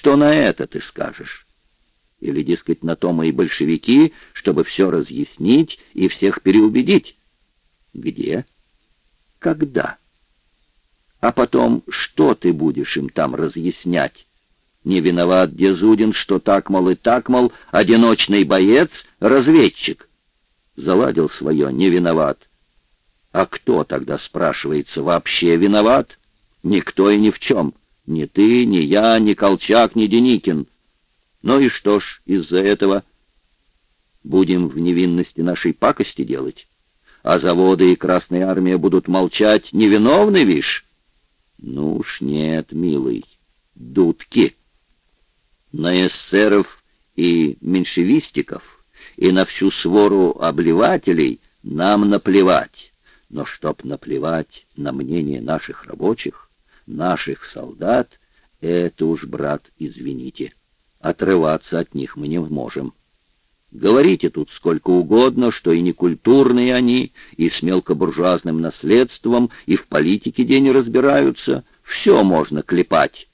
Что на это ты скажешь? Или, дескать, на то мои большевики, чтобы все разъяснить и всех переубедить? Где? Когда? А потом, что ты будешь им там разъяснять? Не виноват Дезудин, что так, мол, и так, мол, одиночный боец, разведчик. Заладил свое, не виноват. А кто тогда, спрашивается, вообще виноват? Никто и ни в чем. Ни ты, ни я, ни Колчак, ни Деникин. Ну и что ж из-за этого? Будем в невинности нашей пакости делать? А заводы и Красная Армия будут молчать, невиновны, вишь? Ну уж нет, милый, дудки. На эсеров и меньшевистиков и на всю свору обливателей нам наплевать. Но чтоб наплевать на мнение наших рабочих, наших солдат, это уж, брат, извините, отрываться от них мы не можем. Говорите тут сколько угодно, что и некультурные они, и с мелкобуржуазным наследством, и в политике день разбираются, все можно клепать.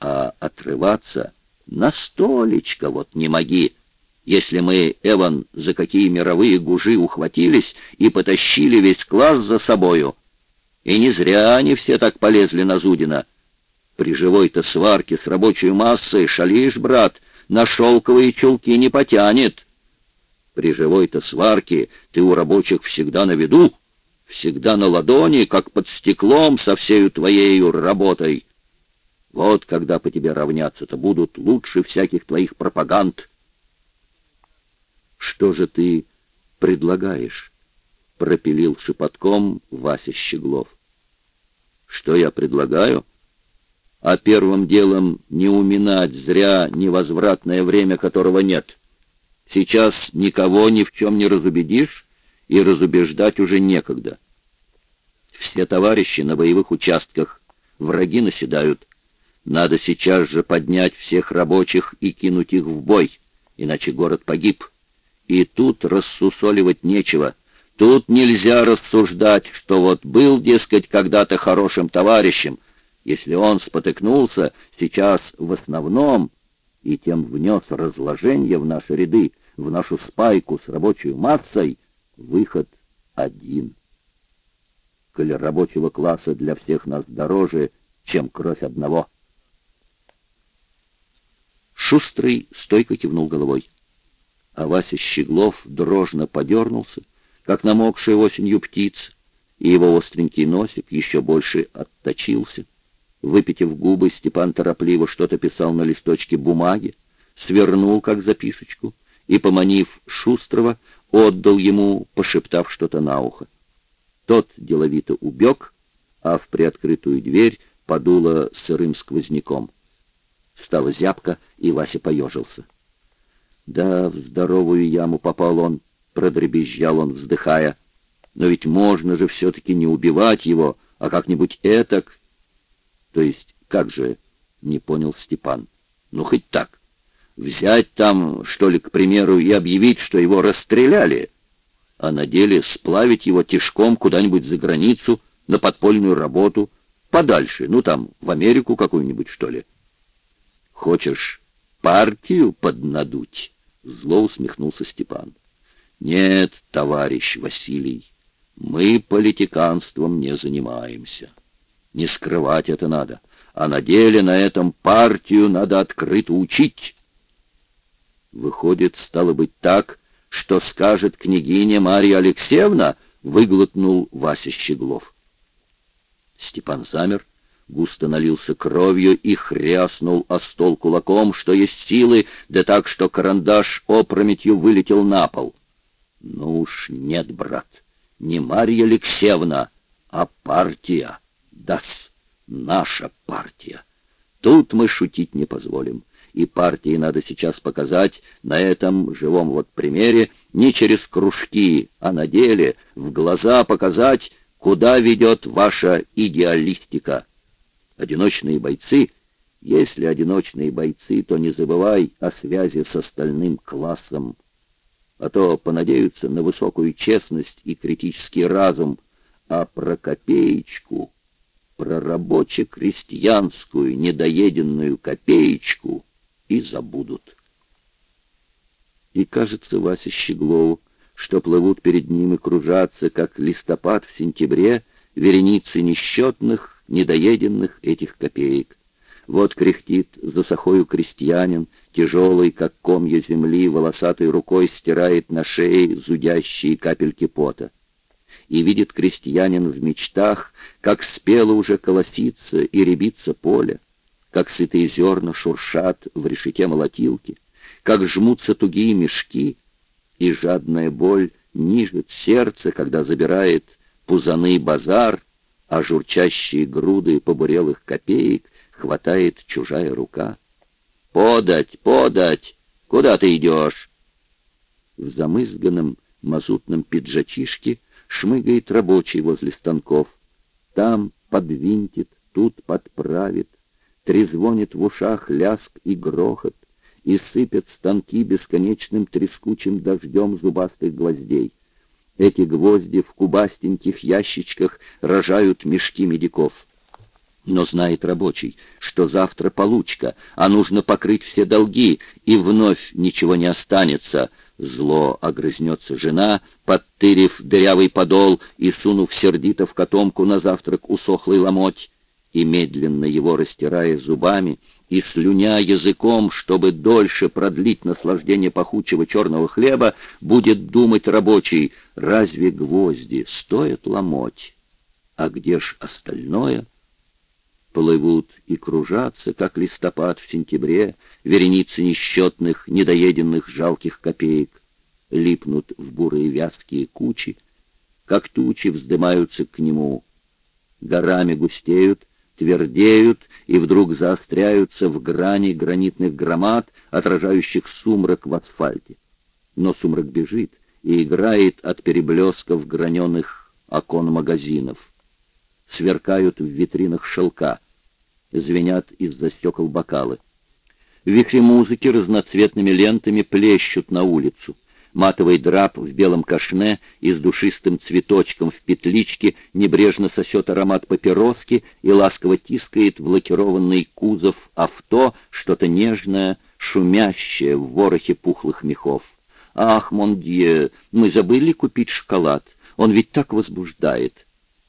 А отрываться на столечко вот не моги. Если мы, Эван, за какие мировые гужи ухватились и потащили весь класс за собою. И не зря они все так полезли на Зудина. При живой-то сварке с рабочей массой шалишь, брат, на шелковые чулки не потянет. При живой-то сварке ты у рабочих всегда на виду, всегда на ладони, как под стеклом со всею твоею работой. Вот когда по тебе равняться-то будут лучше всяких твоих пропаганд. Что же ты предлагаешь? Пропилил шепотком Вася Щеглов. Что я предлагаю? А первым делом не уминать зря невозвратное время, которого нет. Сейчас никого ни в чем не разубедишь, и разубеждать уже некогда. Все товарищи на боевых участках, враги наседают. Надо сейчас же поднять всех рабочих и кинуть их в бой, иначе город погиб. И тут рассусоливать нечего. Тут нельзя рассуждать, что вот был, дескать, когда-то хорошим товарищем. Если он спотыкнулся, сейчас в основном и тем внес разложение в наши ряды, в нашу спайку с рабочей массой, выход один. Коль рабочего класса для всех нас дороже, чем кровь одного. Шустрый стойко кивнул головой. А Вася Щеглов дрожно подернулся, как намокшая осенью птица, и его остренький носик еще больше отточился. Выпитив губы, Степан торопливо что-то писал на листочке бумаги, свернул, как записочку, и, поманив Шустрого, отдал ему, пошептав что-то на ухо. Тот деловито убег, а в приоткрытую дверь подуло сырым сквозняком. Стало зябко, и Вася поежился. Да, в здоровую яму попал он, продребезжал он, вздыхая. Но ведь можно же все-таки не убивать его, а как-нибудь этак, то есть, как же, не понял Степан. Ну, хоть так. Взять там, что ли, к примеру, и объявить, что его расстреляли, а на деле сплавить его тишком куда-нибудь за границу, на подпольную работу, подальше, ну там, в Америку какую-нибудь, что ли. Хочешь партию поднадуть? Зло усмехнулся Степан. Нет, товарищ Василий, мы политиканством не занимаемся. Не скрывать это надо. А на деле на этом партию надо открыто учить. Выходит, стало быть так, что скажет княгиня Марья Алексеевна, выглотнул Вася Щеглов. Степан замер, густо налился кровью и хряснул о стол кулаком, что есть силы, да так, что карандаш опрометью вылетел на пол. Ну уж нет, брат, не Марья Алексеевна, а партия. Да, наша партия. Тут мы шутить не позволим. И партии надо сейчас показать на этом живом вот примере не через кружки, а на деле, в глаза показать, куда ведет ваша идеалистика. Одиночные бойцы, если одиночные бойцы, то не забывай о связи с остальным классом, а то понадеются на высокую честность и критический разум, а про копеечку про рабоче-крестьянскую недоеденную копеечку — и забудут. И кажется Вася Щеглову, что плывут перед ним и кружатся, как листопад в сентябре, вереницы несчетных, недоеденных этих копеек. Вот кряхтит за сахою крестьянин, тяжелый, как комья земли, волосатой рукой стирает на шее зудящие капельки пота. И видит крестьянин в мечтах, как спело уже колосится и рябится поле, как сытые зерна шуршат в решете молотилки, как жмутся тугие мешки, и жадная боль нижет сердце, когда забирает пузаны базар, а журчащие груды побурелых копеек хватает чужая рука. «Подать, подать! Куда ты идешь?» В замызганном мазутном пиджачишке шмыгает рабочий возле станков. Там подвинтит, тут подправит, трезвонит в ушах ляск и грохот, и сыпят станки бесконечным трескучим дождем зубастых гвоздей. Эти гвозди в кубастеньких ящичках рожают мешки медиков. Но знает рабочий, что завтра получка, а нужно покрыть все долги, и вновь ничего не останется. Зло огрызнется жена, подтырив дырявый подол и сунув сердито в котомку на завтрак усохлый ломоть, и медленно его растирая зубами и слюня языком, чтобы дольше продлить наслаждение пахучего черного хлеба, будет думать рабочий, разве гвозди стоят ломоть? А где ж остальное — плывут и кружатся, как листопад в сентябре, вереницы несчетных, недоеденных жалких копеек, липнут в бурые вязкие кучи, как тучи вздымаются к нему, горами густеют, твердеют и вдруг заостряются в грани гранитных громад, отражающих сумрак в асфальте. Но сумрак бежит и играет от переблесков граненых окон магазинов. Сверкают в витринах шелка — звенят из-за стекол бокалы. Вихри музыки разноцветными лентами плещут на улицу. Матовый драп в белом кашне и с душистым цветочком в петличке небрежно сосет аромат папироски и ласково тискает в лакированный кузов авто что-то нежное, шумящее в ворохе пухлых мехов. «Ах, мондье, мы забыли купить шоколад, он ведь так возбуждает!»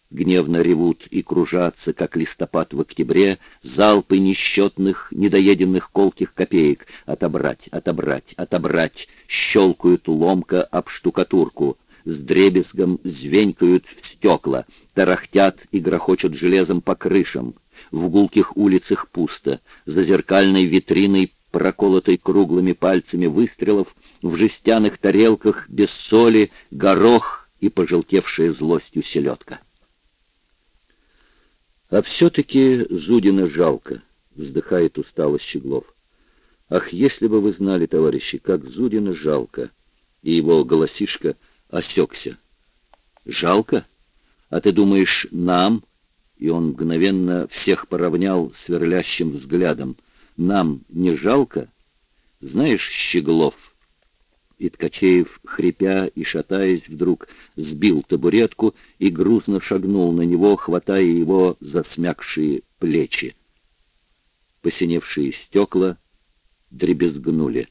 Гневно ревут и кружатся, как листопад в октябре, залпы несчетных, недоеденных колких копеек. Отобрать, отобрать, отобрать. Щелкают ломко об штукатурку. С дребезгом звенькают стекла, тарахтят и грохочут железом по крышам. В гулких улицах пусто. За зеркальной витриной проколотой круглыми пальцами выстрелов, в жестяных тарелках без соли, горох и пожелтевшая злостью селедка. А все-таки Зудина жалко, вздыхает устало Щеглов. Ах, если бы вы знали, товарищи, как Зудина жалко. И его голосишка осекся. Жалко? А ты думаешь, нам? И он мгновенно всех поравнял сверлящим взглядом. Нам не жалко? Знаешь, Щеглов, и Ткачеев, хрипя и шатаясь, вдруг сбил табуретку и грузно шагнул на него, хватая его за смякшие плечи. Посиневшие стекла дребезгнули.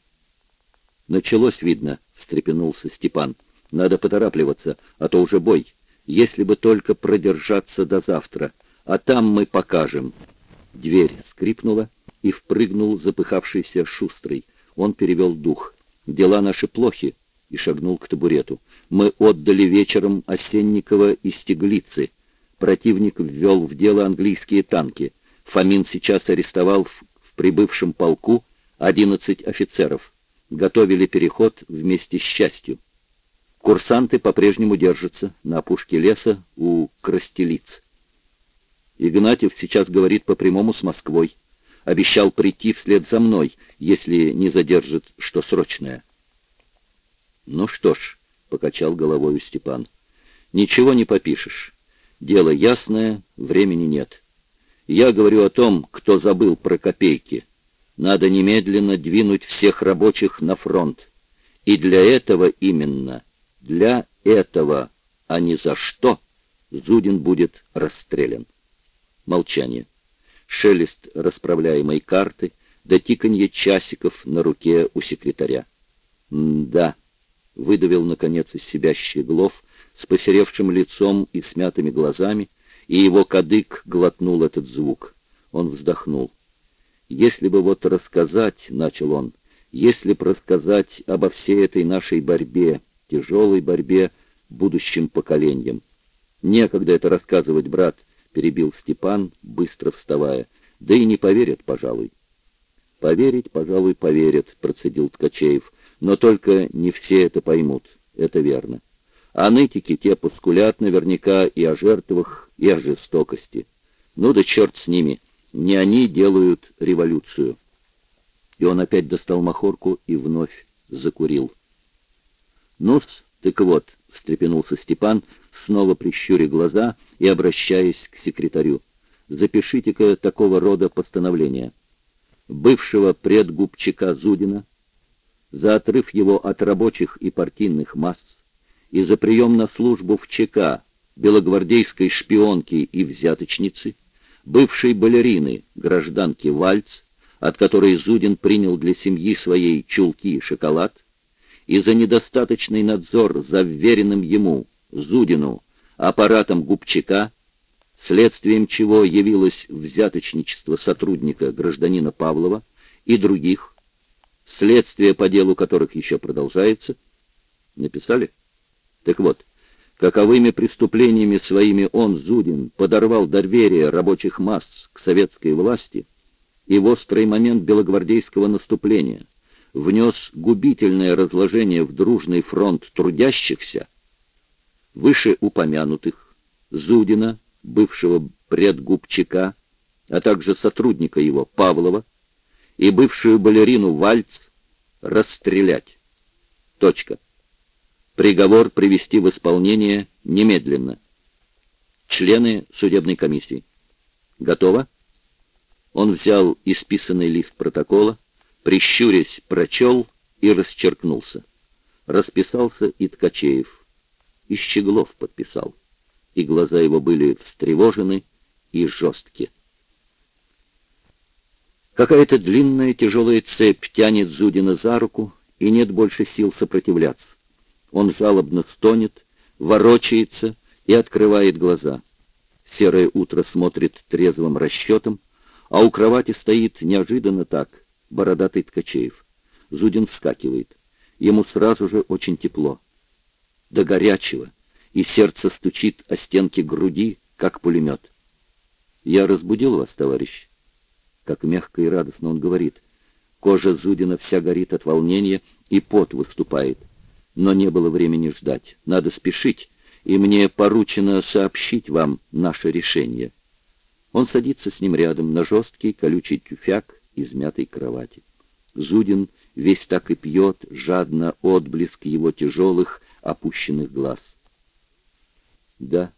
«Началось, видно», — встрепенулся Степан. «Надо поторапливаться, а то уже бой. Если бы только продержаться до завтра, а там мы покажем». Дверь скрипнула, и впрыгнул запыхавшийся шустрый. Он перевел дух — Дела наши плохи, и шагнул к табурету. Мы отдали вечером Осенникова и Стеглицы. Противник ввел в дело английские танки. Фомин сейчас арестовал в, в прибывшем полку 11 офицеров. Готовили переход вместе с частью. Курсанты по-прежнему держатся на опушке леса у Крастелиц. Игнатьев сейчас говорит по прямому с Москвой обещал прийти вслед за мной, если не задержит что срочное. «Ну что ж», — покачал головой Степан, — «ничего не попишешь. Дело ясное, времени нет. Я говорю о том, кто забыл про копейки. Надо немедленно двинуть всех рабочих на фронт. И для этого именно, для этого, а не за что, Зудин будет расстрелян. Молчание шелест расправляемой карты, до тиканья часиков на руке у секретаря. «Да», — выдавил, наконец, из себя Щеглов с посеревшим лицом и смятыми глазами, и его кадык глотнул этот звук. Он вздохнул. «Если бы вот рассказать, — начал он, — если б рассказать обо всей этой нашей борьбе, тяжелой борьбе будущим поколениям. Некогда это рассказывать, брат, — перебил Степан, быстро вставая, — да и не поверят, пожалуй. Поверить, пожалуй, поверят, — процедил Ткачеев, — но только не все это поймут, это верно. А нытики те поскулят наверняка и о жертвах, и о жестокости. Ну да черт с ними, не они делают революцию. И он опять достал махорку и вновь закурил. ну так вот, — встрепенулся Степан, снова прищуря глаза и обращаясь к секретарю. «Запишите-ка такого рода постановление. Бывшего предгубчика Зудина за отрыв его от рабочих и партийных масс и за прием на службу в ЧК белогвардейской шпионки и взяточницы, бывшей балерины, гражданки Вальц, от которой Зудин принял для семьи своей чулки и шоколад, и за недостаточный надзор за вверенным ему, Зудину, аппаратом Губчака, следствием чего явилось взяточничество сотрудника гражданина Павлова и других, следствие по делу которых еще продолжается. Написали? Так вот, каковыми преступлениями своими он, Зудин, подорвал доверие рабочих масс к советской власти и в острый момент белогвардейского наступления внес губительное разложение в дружный фронт трудящихся, вышеупомянутых, Зудина, бывшего предгубчика, а также сотрудника его, Павлова, и бывшую балерину Вальц расстрелять. Точка. Приговор привести в исполнение немедленно. Члены судебной комиссии. Готово? Он взял исписанный лист протокола, прищурясь, прочел и расчеркнулся. Расписался и Ткачеев. И Щеглов подписал. И глаза его были встревожены и жесткие. Какая-то длинная тяжелая цепь тянет Зудина за руку, и нет больше сил сопротивляться. Он жалобно стонет, ворочается и открывает глаза. Серое утро смотрит трезвым расчетом, а у кровати стоит неожиданно так бородатый Ткачеев. Зудин вскакивает. Ему сразу же очень тепло. До горячего, и сердце стучит о стенки груди, как пулемет. «Я разбудил вас, товарищ?» Как мягко и радостно он говорит. Кожа Зудина вся горит от волнения, и пот выступает. Но не было времени ждать. Надо спешить, и мне поручено сообщить вам наше решение. Он садится с ним рядом на жесткий колючий тюфяк из мятой кровати. Зудин весь так и пьет, жадно отблеск его тяжелых, опущенных глаз. «Да,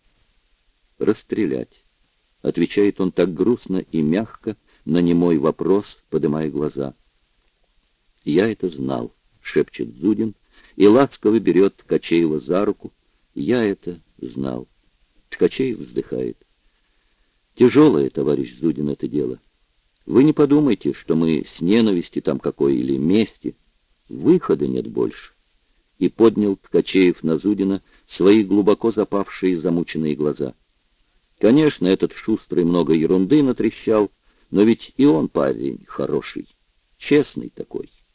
расстрелять», — отвечает он так грустно и мягко, на немой вопрос, подымая глаза. «Я это знал», — шепчет Зудин, и ласково берет Ткачеева за руку. «Я это знал». Ткачеев вздыхает. «Тяжелое, товарищ Зудин, это дело. Вы не подумайте, что мы с ненависти там какой или мести. Выхода нет больше». И поднял Ткачеев на Зудина свои глубоко запавшие замученные глаза. Конечно, этот шустрый много ерунды натрещал, но ведь и он парень хороший, честный такой.